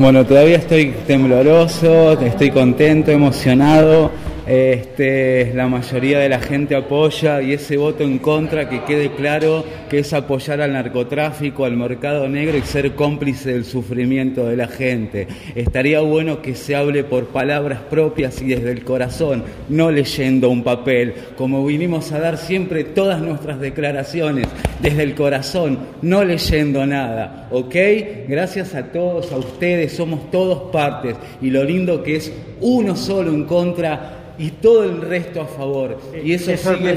Bueno, todavía estoy tembloroso, estoy contento, emocionado. Este, la mayoría de la gente apoya y ese voto en contra que quede claro que es apoyar al narcotráfico, al mercado negro y ser cómplice del sufrimiento de la gente. Estaría bueno que se hable por palabras propias y desde el corazón, no leyendo un papel, como vinimos a dar siempre todas nuestras declaraciones, desde el corazón, no leyendo nada. ¿Ok? Gracias a todos, a ustedes, somos todos partes y lo lindo que es uno solo en contra y todo el resto a favor. Y eso sigue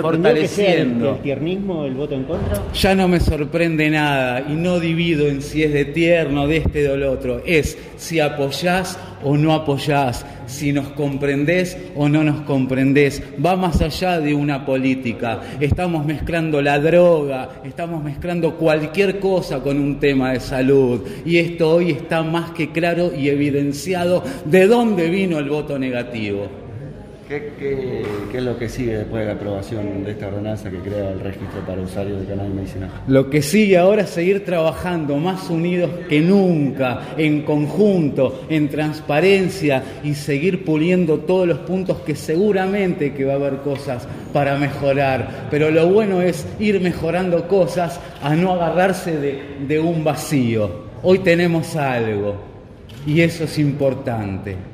fortaleciendo. el, tiernismo, el voto en contra? Ya no me sorprende nada y no divido en si es de tierno, de este o del otro. Es si apoyás o no apoyás, si nos comprendés o no nos comprendés. Va más allá de una política. Estamos mezclando la droga, estamos mezclando cualquier cosa con un tema de salud. Y esto hoy está más que claro y evidenciado de dónde vino el voto negativo. ¿Qué, es lo que sigue después de la aprobación de esta ordenanza que crea el registro para usuarios de canal medicinal? Lo que sigue ahora es seguir trabajando más unidos que nunca, en conjunto, en transparencia y seguir puliendo todos los puntos que seguramente que va a haber cosas para mejorar. Pero lo bueno es ir mejorando cosas a no agarrarse de un vacío. Hoy tenemos algo y eso es importante.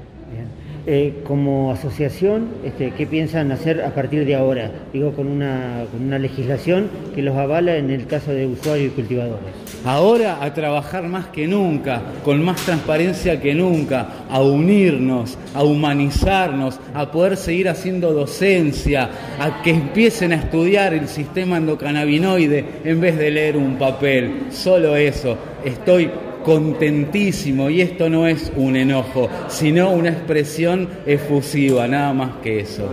Eh, como asociación, este, ¿qué piensan hacer a partir de ahora? Digo, con una, con una legislación que los avala en el caso de usuarios y cultivadores. Ahora a trabajar más que nunca, con más transparencia que nunca, a unirnos, a humanizarnos, a poder seguir haciendo docencia, a que empiecen a estudiar el sistema endocannabinoide en vez de leer un papel. Solo eso. Estoy contentísimo y esto no es un enojo, sino una expresión efusiva, nada más que eso.